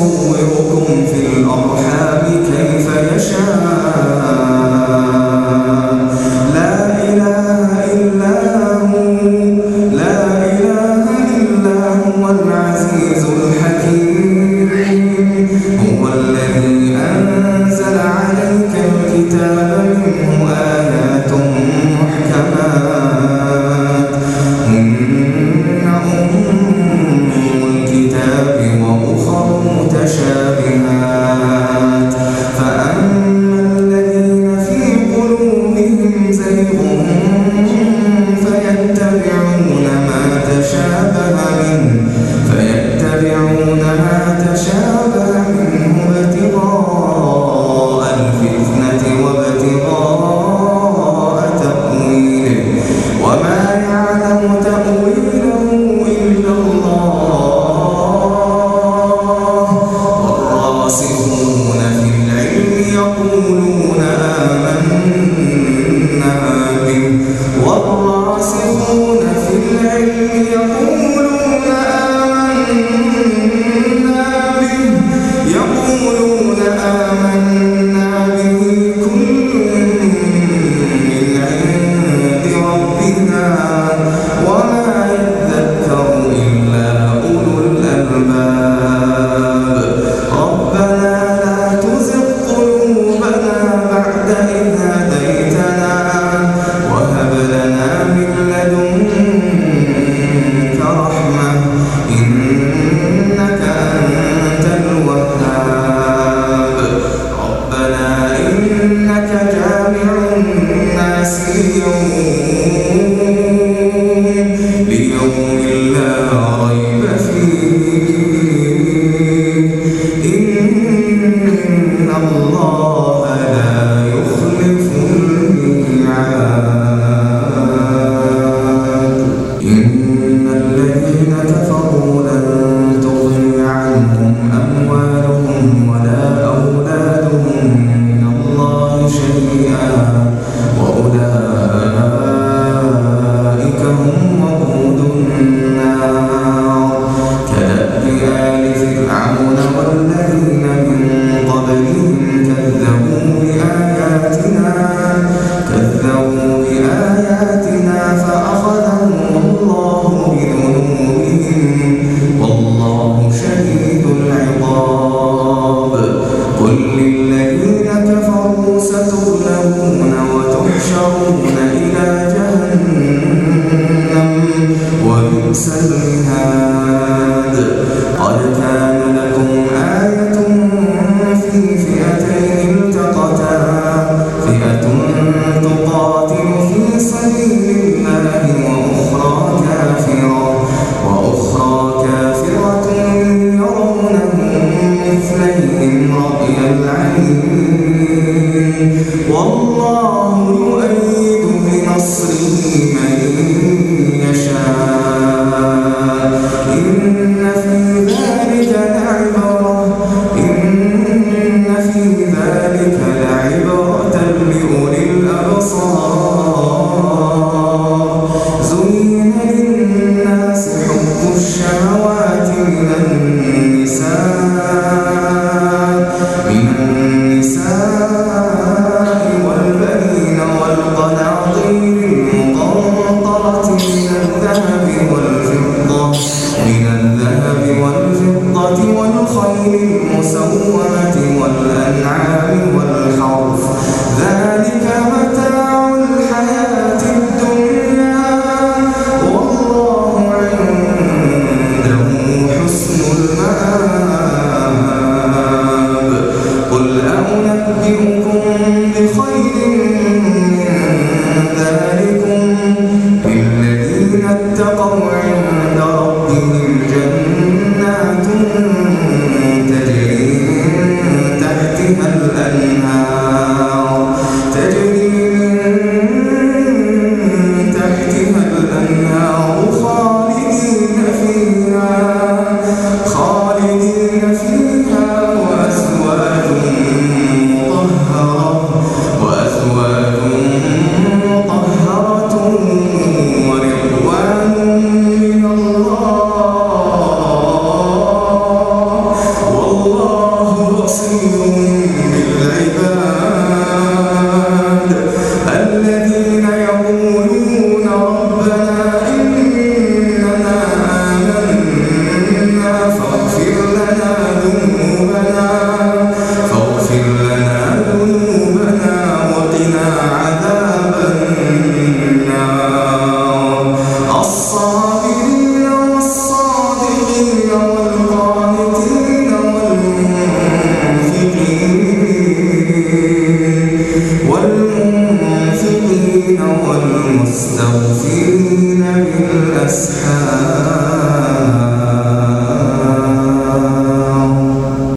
Senhor. الباب اتقوا بنا